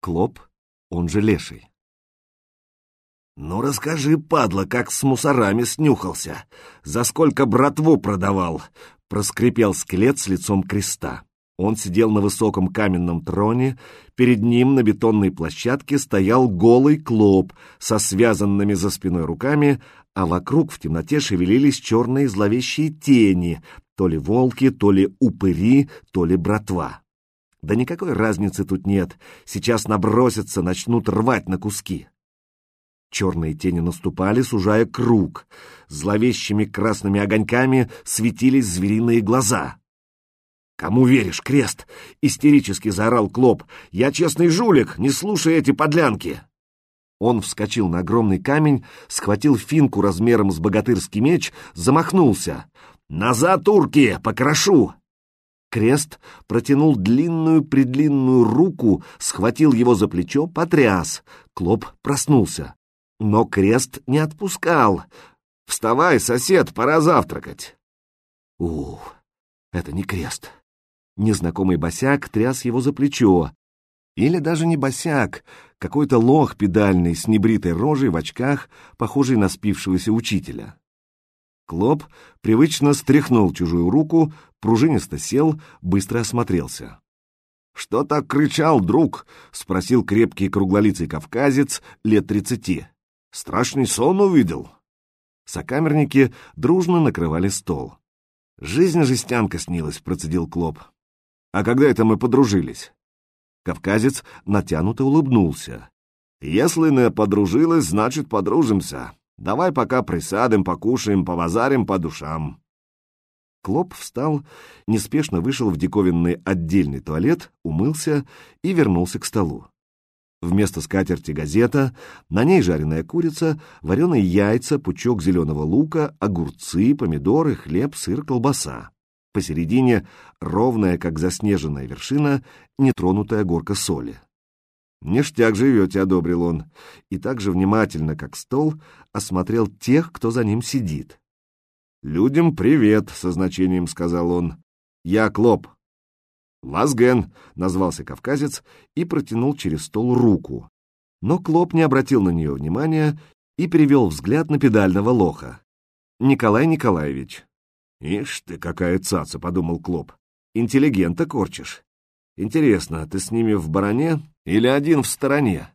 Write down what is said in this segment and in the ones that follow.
Клоп, он же Леший. «Ну расскажи, падла, как с мусорами снюхался. За сколько братву продавал?» — проскрипел скелет с лицом креста. Он сидел на высоком каменном троне, перед ним на бетонной площадке стоял голый клоп со связанными за спиной руками, а вокруг в темноте шевелились черные зловещие тени, то ли волки, то ли упыри, то ли братва. Да никакой разницы тут нет, сейчас набросятся, начнут рвать на куски. Черные тени наступали, сужая круг. Зловещими красными огоньками светились звериные глаза. «Кому веришь, крест?» — истерически заорал Клоп. «Я честный жулик, не слушай эти подлянки!» Он вскочил на огромный камень, схватил финку размером с богатырский меч, замахнулся. «Назад, турки, покрошу!» Крест протянул длинную-предлинную руку, схватил его за плечо, потряс. Клоп проснулся. Но крест не отпускал. «Вставай, сосед, пора завтракать!» Ух, это не крест. Незнакомый босяк тряс его за плечо. Или даже не босяк, какой-то лох педальный с небритой рожей в очках, похожий на спившегося учителя. Клоп привычно стряхнул чужую руку, пружинисто сел, быстро осмотрелся. «Что так кричал, друг?» — спросил крепкий круглолицый кавказец лет тридцати. «Страшный сон увидел?» Сокамерники дружно накрывали стол. «Жизнь жестянка снилась», — процедил Клоп. А когда это мы подружились? Кавказец натянуто улыбнулся. Если не подружилась, значит подружимся. Давай пока присядем, покушаем, повазарим по душам. Клоп встал, неспешно вышел в диковинный отдельный туалет, умылся и вернулся к столу. Вместо скатерти газета, на ней жареная курица, вареные яйца, пучок зеленого лука, огурцы, помидоры, хлеб, сыр, колбаса. Посередине ровная, как заснеженная вершина, нетронутая горка соли. «Ништяк живете», — одобрил он, и так же внимательно, как стол, осмотрел тех, кто за ним сидит. «Людям привет», — со значением сказал он. «Я Клоп». «Лазген», — назвался кавказец и протянул через стол руку. Но Клоп не обратил на нее внимания и перевел взгляд на педального лоха. «Николай Николаевич, «Ишь ты, какая цаца!» — подумал Клоп. «Интеллигента корчишь. Интересно, ты с ними в бароне или один в стороне?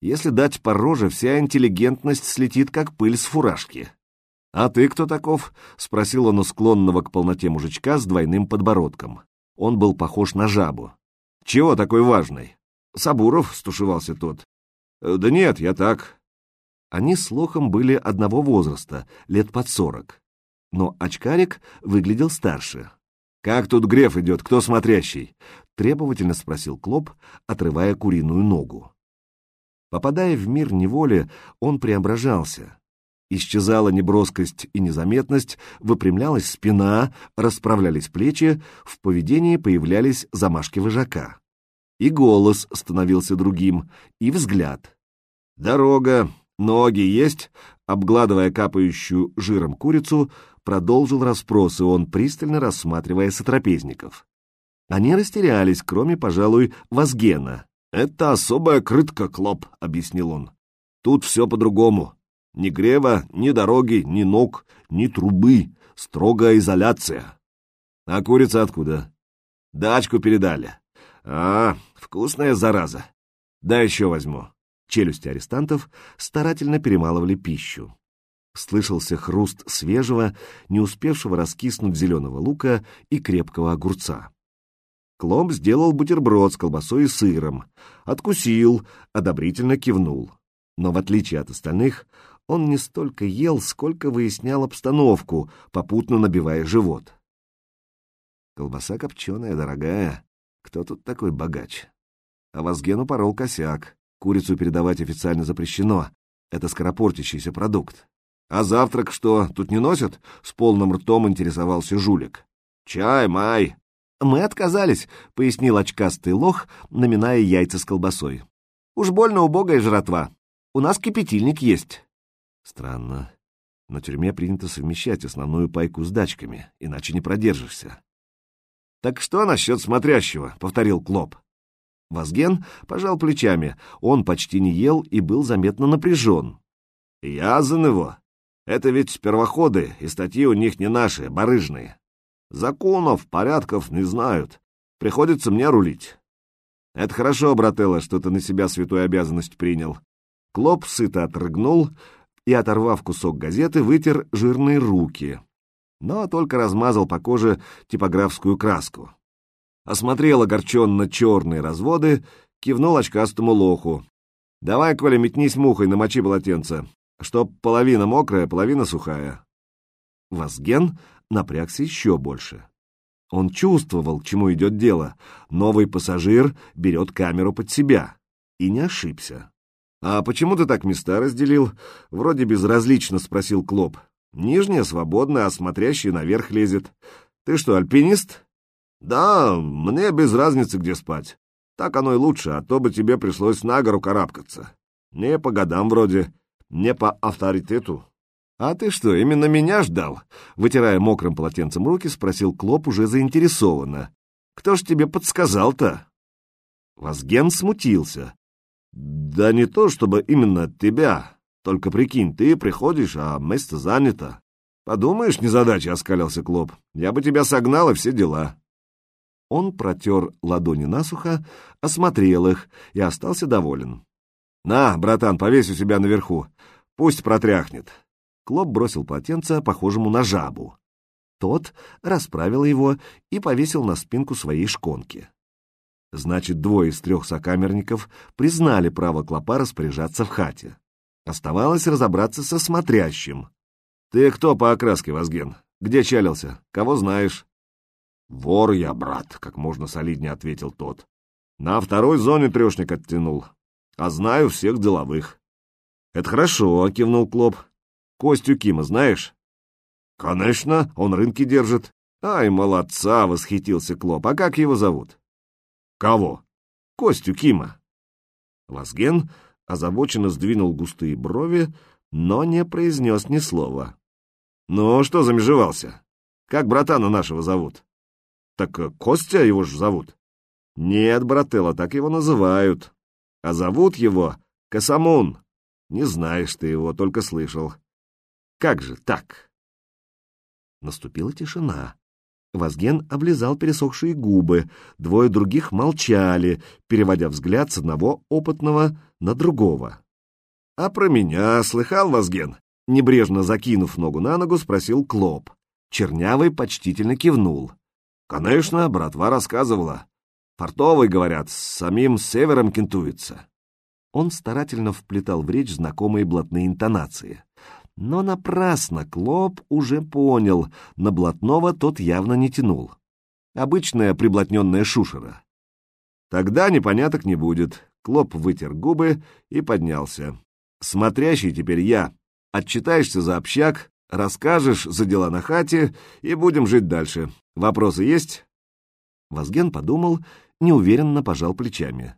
Если дать по роже, вся интеллигентность слетит, как пыль с фуражки». «А ты кто таков?» — спросил он у склонного к полноте мужичка с двойным подбородком. Он был похож на жабу. «Чего такой важный?» «Сабуров», — стушевался тот. «Да нет, я так». Они с Лохом были одного возраста, лет под сорок но очкарик выглядел старше. «Как тут Греф идет, кто смотрящий?» — требовательно спросил Клоп, отрывая куриную ногу. Попадая в мир неволи, он преображался. Исчезала неброскость и незаметность, выпрямлялась спина, расправлялись плечи, в поведении появлялись замашки вожака. И голос становился другим, и взгляд. «Дорога, ноги есть?» Обгладывая капающую жиром курицу, продолжил расспросы он, пристально рассматривая сотрапезников. Они растерялись, кроме, пожалуй, Вазгена. «Это особая крытка, Клоп», — объяснил он. «Тут все по-другому. Ни грева, ни дороги, ни ног, ни трубы. Строгая изоляция». «А курица откуда?» «Дачку передали». «А, вкусная зараза. Да еще возьму». Челюсти арестантов старательно перемалывали пищу. Слышался хруст свежего, не успевшего раскиснуть зеленого лука и крепкого огурца. Клоп сделал бутерброд с колбасой и сыром, откусил, одобрительно кивнул. Но в отличие от остальных, он не столько ел, сколько выяснял обстановку, попутно набивая живот. Колбаса копченая, дорогая. Кто тут такой богач? А Вазгену порол косяк. Курицу передавать официально запрещено. Это скоропортящийся продукт. «А завтрак что, тут не носят?» — с полным ртом интересовался жулик. «Чай, май!» «Мы отказались», — пояснил очкастый лох, наминая яйца с колбасой. «Уж больно убогая жратва. У нас кипятильник есть». Странно. На тюрьме принято совмещать основную пайку с дачками, иначе не продержишься. «Так что насчет смотрящего?» — повторил Клоп. Возген пожал плечами. Он почти не ел и был заметно напряжен. «Я за него. Это ведь первоходы, и статьи у них не наши, барыжные. Законов, порядков не знают. Приходится мне рулить». «Это хорошо, брателло, что ты на себя святую обязанность принял». Клоп сыто отрыгнул и, оторвав кусок газеты, вытер жирные руки, но только размазал по коже типографскую краску осмотрел огорченно черные разводы, кивнул очкастому лоху. «Давай, Коля, метнись мухой, намочи полотенце, чтоб половина мокрая, половина сухая». Вазген напрягся еще больше. Он чувствовал, к чему идет дело. Новый пассажир берет камеру под себя. И не ошибся. «А почему ты так места разделил?» Вроде безразлично спросил Клоп. «Нижняя свободная, а смотрящая наверх лезет. Ты что, альпинист?» «Да, мне без разницы, где спать. Так оно и лучше, а то бы тебе пришлось на гору карабкаться. Не по годам вроде, не по авторитету». «А ты что, именно меня ждал?» Вытирая мокрым полотенцем руки, спросил Клоп уже заинтересованно. «Кто ж тебе подсказал-то?» Возген смутился. «Да не то, чтобы именно тебя. Только прикинь, ты приходишь, а место занято. Подумаешь, незадача», — оскалился Клоп. «Я бы тебя согнал, и все дела». Он протер ладони насухо, осмотрел их и остался доволен. «На, братан, повесь у себя наверху, пусть протряхнет». Клоп бросил полотенце, похожему на жабу. Тот расправил его и повесил на спинку своей шконки. Значит, двое из трех сокамерников признали право Клопа распоряжаться в хате. Оставалось разобраться со смотрящим. «Ты кто по окраске, Возген? Где чалился? Кого знаешь?» «Вор я, брат», — как можно солиднее ответил тот. «На второй зоне трешник оттянул, а знаю всех деловых». «Это хорошо», — кивнул Клоп. «Костю Кима знаешь?» «Конечно, он рынки держит». «Ай, молодца!» — восхитился Клоп. «А как его зовут?» «Кого?» «Костю Кима». Вазген озабоченно сдвинул густые брови, но не произнес ни слова. «Ну, что замежевался? Как братана нашего зовут?» Так Костя его ж зовут? Нет, брателло, так его называют. А зовут его Касамун. Не знаешь ты его, только слышал. Как же так? Наступила тишина. Вазген облизал пересохшие губы, двое других молчали, переводя взгляд с одного опытного на другого. — А про меня слыхал, Вазген? Небрежно закинув ногу на ногу, спросил Клоп. Чернявый почтительно кивнул. Конечно, братва рассказывала. Фартовый, говорят, с самим севером кентуется. Он старательно вплетал в речь знакомые блатные интонации. Но напрасно Клоп уже понял, на блатного тот явно не тянул. Обычная приблотненная шушера. Тогда непоняток не будет. Клоп вытер губы и поднялся. Смотрящий теперь я. Отчитаешься за общак, расскажешь за дела на хате и будем жить дальше. Вопросы есть?» Возген подумал, неуверенно пожал плечами.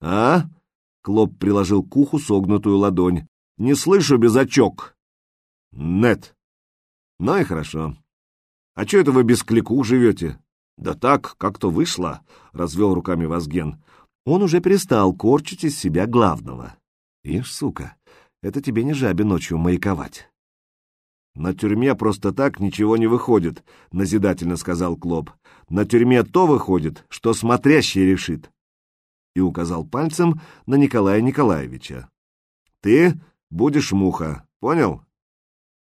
«А?» — Клоп приложил к уху согнутую ладонь. «Не слышу без очок». «Нет». «Ну и хорошо. А что это вы без клику живете?» «Да так, как-то вышло», — развел руками Возген. Он уже перестал корчить из себя главного. «Ишь, сука, это тебе не жабе ночью маяковать». «На тюрьме просто так ничего не выходит», — назидательно сказал Клоп. «На тюрьме то выходит, что смотрящий решит». И указал пальцем на Николая Николаевича. «Ты будешь муха, понял?»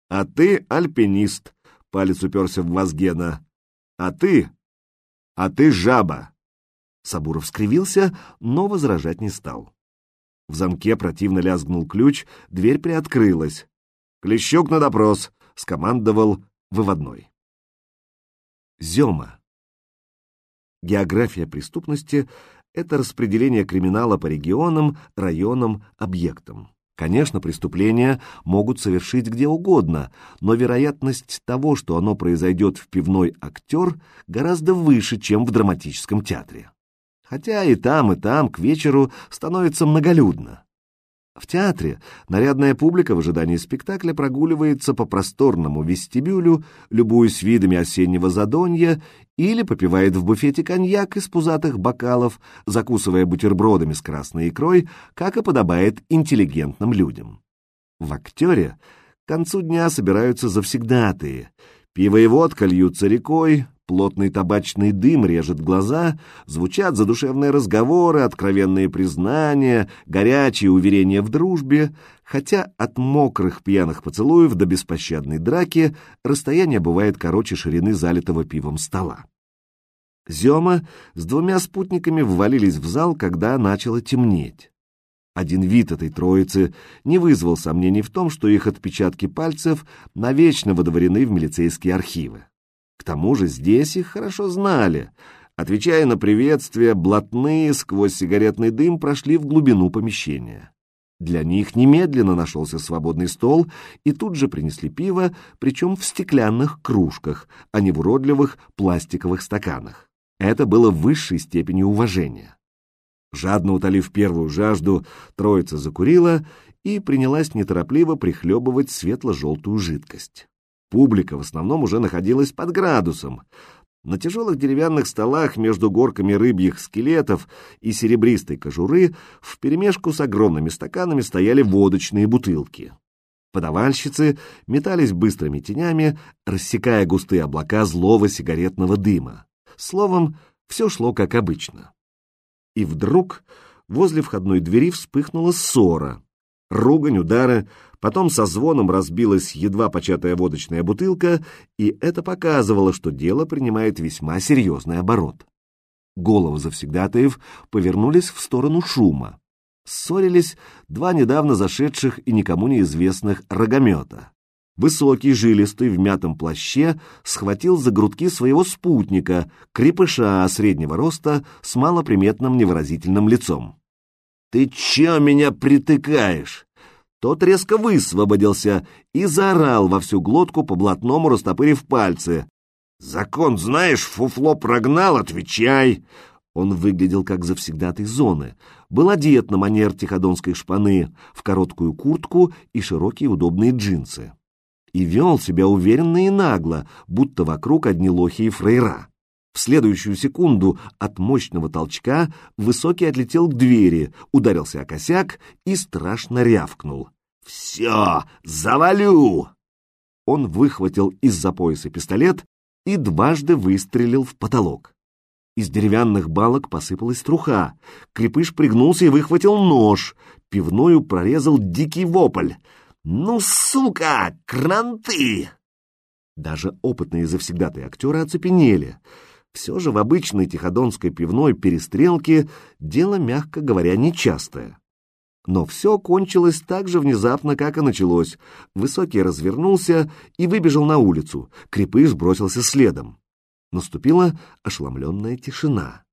«А ты альпинист», — палец уперся в Вазгена. «А ты? А ты жаба!» Сабуров скривился, но возражать не стал. В замке противно лязгнул ключ, дверь приоткрылась. «Клещук на допрос!» — скомандовал выводной. Зема. География преступности — это распределение криминала по регионам, районам, объектам. Конечно, преступления могут совершить где угодно, но вероятность того, что оно произойдет в пивной актер, гораздо выше, чем в драматическом театре. Хотя и там, и там к вечеру становится многолюдно. В театре нарядная публика в ожидании спектакля прогуливается по просторному вестибюлю, любуясь видами осеннего задонья, или попивает в буфете коньяк из пузатых бокалов, закусывая бутербродами с красной икрой, как и подобает интеллигентным людям. В актере к концу дня собираются завсегдатые. Пиво и водка льются рекой, Плотный табачный дым режет глаза, звучат задушевные разговоры, откровенные признания, горячие уверения в дружбе, хотя от мокрых пьяных поцелуев до беспощадной драки расстояние бывает короче ширины залитого пивом стола. Зема с двумя спутниками ввалились в зал, когда начало темнеть. Один вид этой троицы не вызвал сомнений в том, что их отпечатки пальцев навечно водоворены в милицейские архивы. К тому же здесь их хорошо знали. Отвечая на приветствие, блатные сквозь сигаретный дым прошли в глубину помещения. Для них немедленно нашелся свободный стол, и тут же принесли пиво, причем в стеклянных кружках, а не в уродливых пластиковых стаканах. Это было высшей степени уважения. Жадно утолив первую жажду, троица закурила и принялась неторопливо прихлебывать светло-желтую жидкость. Публика в основном уже находилась под градусом. На тяжелых деревянных столах между горками рыбьих скелетов и серебристой кожуры вперемешку с огромными стаканами стояли водочные бутылки. Подавальщицы метались быстрыми тенями, рассекая густые облака злого сигаретного дыма. Словом, все шло как обычно. И вдруг возле входной двери вспыхнула ссора. Ругань, удары, Потом со звоном разбилась едва початая водочная бутылка, и это показывало, что дело принимает весьма серьезный оборот. Головы завсегдатаев повернулись в сторону шума. Ссорились два недавно зашедших и никому неизвестных рогомета. Высокий, жилистый, в мятом плаще схватил за грудки своего спутника, крепыша среднего роста с малоприметным невыразительным лицом. «Ты чё меня притыкаешь? Тот резко высвободился и заорал во всю глотку по блатному, растопырив пальцы. «Закон знаешь, фуфло прогнал, отвечай!» Он выглядел как завсегдатый зоны, был одет на манер тиходонской шпаны, в короткую куртку и широкие удобные джинсы. И вел себя уверенно и нагло, будто вокруг одни лохи и фрейра. В следующую секунду от мощного толчка Высокий отлетел к двери, ударился о косяк и страшно рявкнул. «Все, завалю!» Он выхватил из-за пояса пистолет и дважды выстрелил в потолок. Из деревянных балок посыпалась труха. Крепыш пригнулся и выхватил нож. Пивную прорезал дикий вопль. «Ну, сука, кранты!» Даже опытные завсегдатые актеры оцепенели — все же в обычной тиходонской пивной перестрелке дело, мягко говоря, нечастое. Но все кончилось так же внезапно, как и началось. Высокий развернулся и выбежал на улицу. Крепыш бросился следом. Наступила ошеломленная тишина.